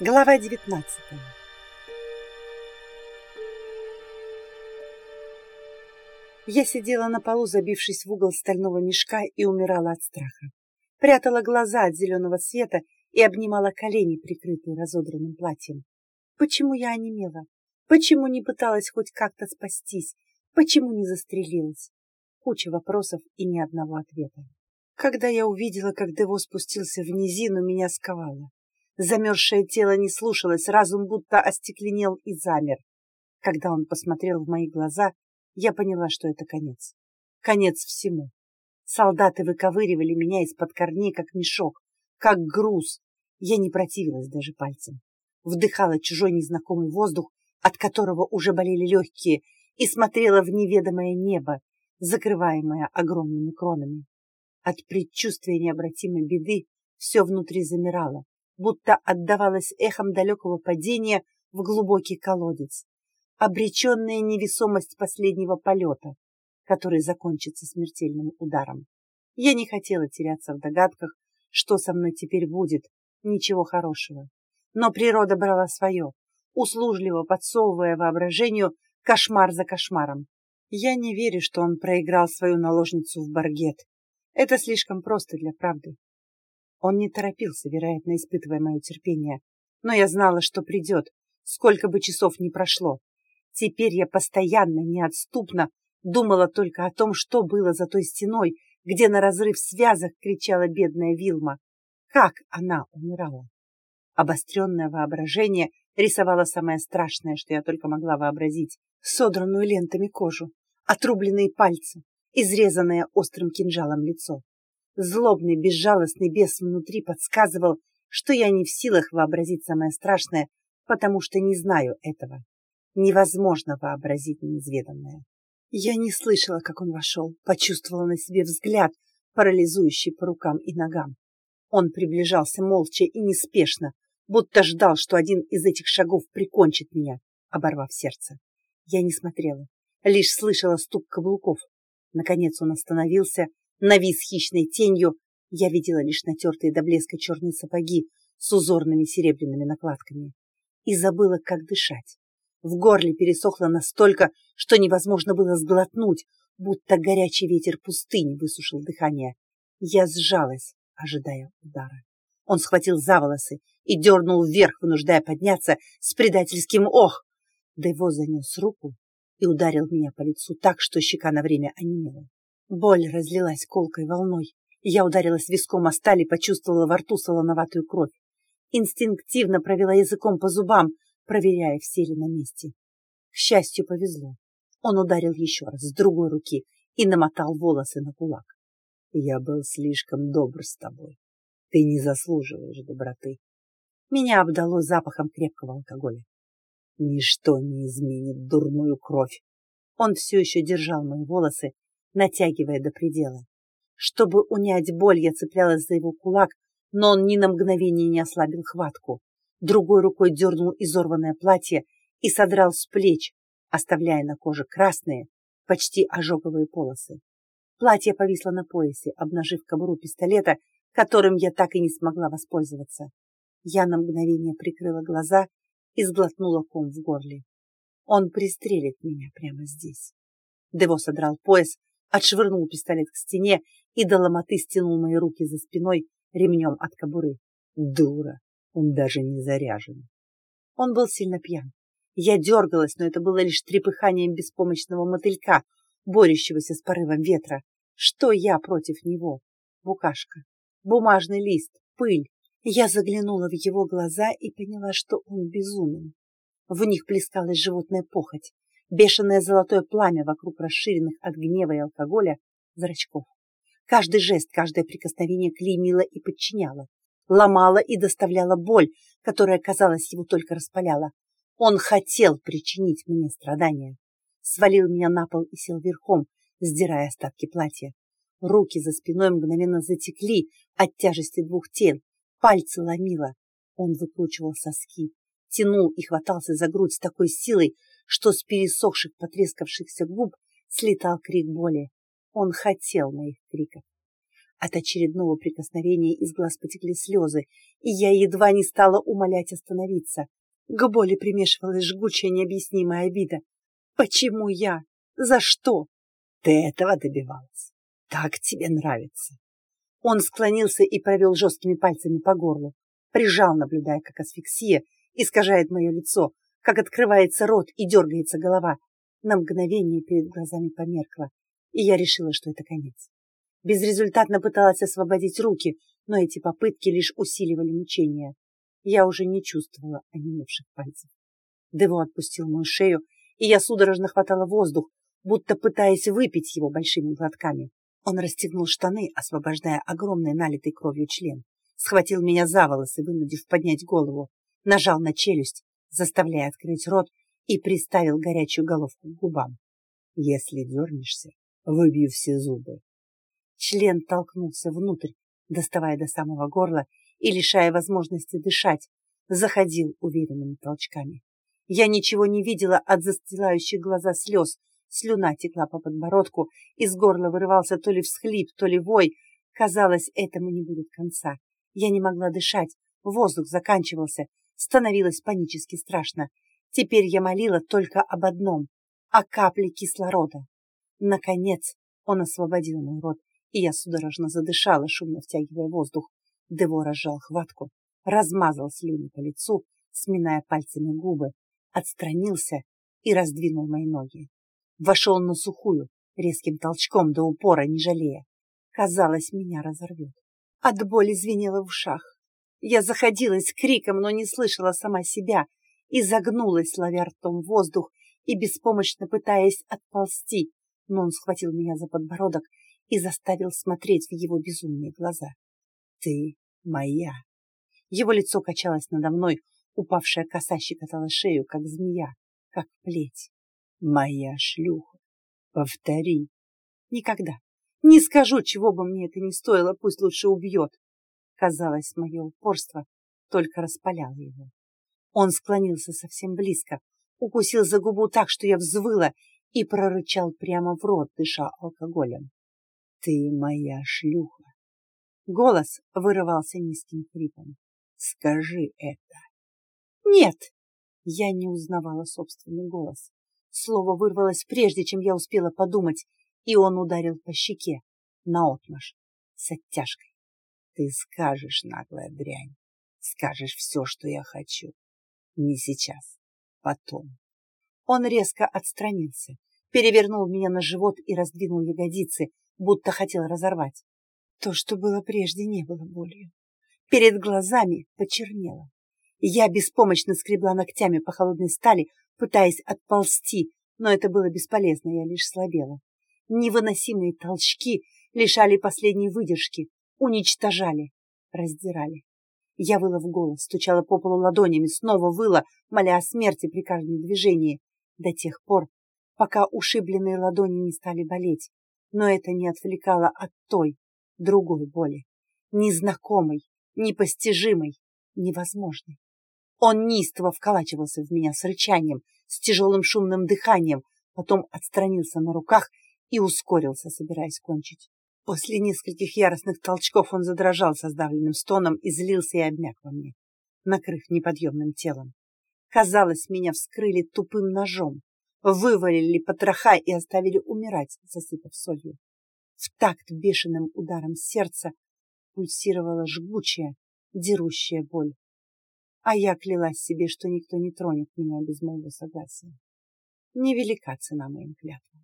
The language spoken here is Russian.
Глава 19 Я сидела на полу, забившись в угол стального мешка, и умирала от страха. Прятала глаза от зеленого света и обнимала колени, прикрытые разодранным платьем. Почему я онемела? Почему не пыталась хоть как-то спастись? Почему не застрелилась? Куча вопросов и ни одного ответа. Когда я увидела, как Дево спустился в низину, меня сковало. Замерзшее тело не слушалось, разум будто остекленел и замер. Когда он посмотрел в мои глаза, я поняла, что это конец. Конец всему. Солдаты выковыривали меня из-под корней, как мешок, как груз. Я не противилась даже пальцем. Вдыхала чужой незнакомый воздух, от которого уже болели легкие, и смотрела в неведомое небо, закрываемое огромными кронами. От предчувствия необратимой беды все внутри замирало, будто отдавалось эхом далекого падения в глубокий колодец, обреченная невесомость последнего полета, который закончится смертельным ударом. Я не хотела теряться в догадках, что со мной теперь будет, ничего хорошего. Но природа брала свое, услужливо подсовывая воображению кошмар за кошмаром. Я не верю, что он проиграл свою наложницу в баргет. Это слишком просто для правды. Он не торопился, вероятно, испытывая мое терпение. Но я знала, что придет, сколько бы часов ни прошло. Теперь я постоянно, неотступно думала только о том, что было за той стеной, где на разрыв связок кричала бедная Вилма. Как она умирала? Обостренное воображение рисовало самое страшное, что я только могла вообразить. Содранную лентами кожу, отрубленные пальцы, изрезанное острым кинжалом лицо. Злобный, безжалостный бес внутри подсказывал, что я не в силах вообразить самое страшное, потому что не знаю этого. Невозможно вообразить неизведанное. Я не слышала, как он вошел, почувствовала на себе взгляд, парализующий по рукам и ногам. Он приближался молча и неспешно, будто ждал, что один из этих шагов прикончит меня, оборвав сердце. Я не смотрела, лишь слышала стук каблуков. Наконец он остановился, навис хищной тенью, я видела лишь натертые до блеска черные сапоги с узорными серебряными накладками и забыла, как дышать. В горле пересохло настолько, что невозможно было сглотнуть, будто горячий ветер пустыни высушил дыхание. Я сжалась, ожидая удара. Он схватил за волосы и дернул вверх, вынуждая подняться с предательским «ох!». Дево занес руку и ударил меня по лицу так, что щека на время онемела. Боль разлилась колкой волной. Я ударилась виском о сталь и почувствовала во рту солоноватую кровь. Инстинктивно провела языком по зубам, проверяя, все ли на месте. К счастью, повезло. Он ударил еще раз с другой руки и намотал волосы на кулак. Я был слишком добр с тобой. Ты не заслуживаешь доброты. Меня обдало запахом крепкого алкоголя. Ничто не изменит дурную кровь. Он все еще держал мои волосы, натягивая до предела. Чтобы унять боль, я цеплялась за его кулак, но он ни на мгновение не ослабил хватку. Другой рукой дернул изорванное платье и содрал с плеч, оставляя на коже красные, почти ожоговые полосы. Платье повисло на поясе, обнажив кобуру пистолета, которым я так и не смогла воспользоваться. Я на мгновение прикрыла глаза и сглотнула ком в горле. Он пристрелит меня прямо здесь. Дево содрал пояс, отшвырнул пистолет к стене и до ломоты стянул мои руки за спиной ремнем от кобуры. Дура, он даже не заряжен. Он был сильно пьян. Я дергалась, но это было лишь трепыханием беспомощного мотылька, борющегося с порывом ветра. Что я против него? Букашка, бумажный лист, пыль. Я заглянула в его глаза и поняла, что он безумен. В них плескалась животная похоть, бешеное золотое пламя вокруг расширенных от гнева и алкоголя зрачков. Каждый жест, каждое прикосновение клеймило и подчиняло, ломало и доставляло боль, которая, казалось, его только распаляла. Он хотел причинить мне страдания. Свалил меня на пол и сел верхом, сдирая остатки платья. Руки за спиной мгновенно затекли от тяжести двух тел, пальцы ломило. Он выкручивал соски, тянул и хватался за грудь с такой силой, что с пересохших потрескавшихся губ слетал крик боли. Он хотел моих криков. От очередного прикосновения из глаз потекли слезы, и я едва не стала умолять остановиться. К боли примешивалась жгучая необъяснимая обида. Почему я? За что? Ты этого добивалась. Так тебе нравится. Он склонился и провел жесткими пальцами по горлу. Прижал, наблюдая, как асфиксия искажает мое лицо, как открывается рот и дергается голова. На мгновение перед глазами померкло, и я решила, что это конец. Безрезультатно пыталась освободить руки, но эти попытки лишь усиливали мучения. Я уже не чувствовала онемевших пальцев. Дево отпустил мою шею, и я судорожно хватала воздух, будто пытаясь выпить его большими глотками. Он расстегнул штаны, освобождая огромный налитый кровью член, схватил меня за волосы, вынудив поднять голову, нажал на челюсть, заставляя открыть рот, и приставил горячую головку к губам. Если дернешься, выбью все зубы. Член толкнулся внутрь, доставая до самого горла и лишая возможности дышать, заходил уверенными толчками. Я ничего не видела от застилающих глаза слез, слюна текла по подбородку, из горла вырывался то ли всхлип, то ли вой. Казалось, этому не будет конца. Я не могла дышать, воздух заканчивался, становилось панически страшно. Теперь я молила только об одном — о капле кислорода. Наконец он освободил мой рот, и я судорожно задышала, шумно втягивая воздух. Дево разжал хватку, размазал слюни по лицу, сминая пальцами губы, отстранился и раздвинул мои ноги. Вошел на сухую, резким толчком до упора, не жалея. Казалось, меня разорвет. От боли звенело в ушах. Я заходилась криком, но не слышала сама себя, и загнулась, ловя ртом воздух и беспомощно пытаясь отползти, но он схватил меня за подбородок и заставил смотреть в его безумные глаза. «Ты моя!» Его лицо качалось надо мной, упавшая коса щекотала шею, как змея, как плеть. «Моя шлюха! Повтори!» «Никогда! Не скажу, чего бы мне это ни стоило, пусть лучше убьет!» Казалось, мое упорство только распаляло его. Он склонился совсем близко, укусил за губу так, что я взвыла, и прорычал прямо в рот, дыша алкоголем. Ты моя шлюха. Голос вырывался низким хрипом. Скажи это. Нет! Я не узнавала собственный голос. Слово вырвалось прежде, чем я успела подумать, и он ударил по щеке, наотмашь, с оттяжкой. Ты скажешь, наглая дрянь, скажешь все, что я хочу. Не сейчас, потом. Он резко отстранился, перевернул меня на живот и раздвинул ягодицы, будто хотел разорвать. То, что было прежде, не было болью. Перед глазами почернело. Я беспомощно скребла ногтями по холодной стали, пытаясь отползти, но это было бесполезно, я лишь слабела. Невыносимые толчки лишали последней выдержки, уничтожали, раздирали. Я выла в голос, стучала по полу ладонями, снова выла, моля о смерти при каждом движении, до тех пор, пока ушибленные ладони не стали болеть, но это не отвлекало от той, другой боли, незнакомой, непостижимой, невозможной. Он неистово вколачивался в меня с рычанием, с тяжелым шумным дыханием, потом отстранился на руках и ускорился, собираясь кончить. После нескольких яростных толчков он задрожал со сдавленным стоном и злился и обмяк во мне, накрыв неподъемным телом. Казалось, меня вскрыли тупым ножом, вывалили потроха и оставили умирать, засыпав солью. В такт бешеным ударом сердца пульсировала жгучая, дерущая боль. А я клялась себе, что никто не тронет меня без моего согласия. Невелика цена моим клятвам.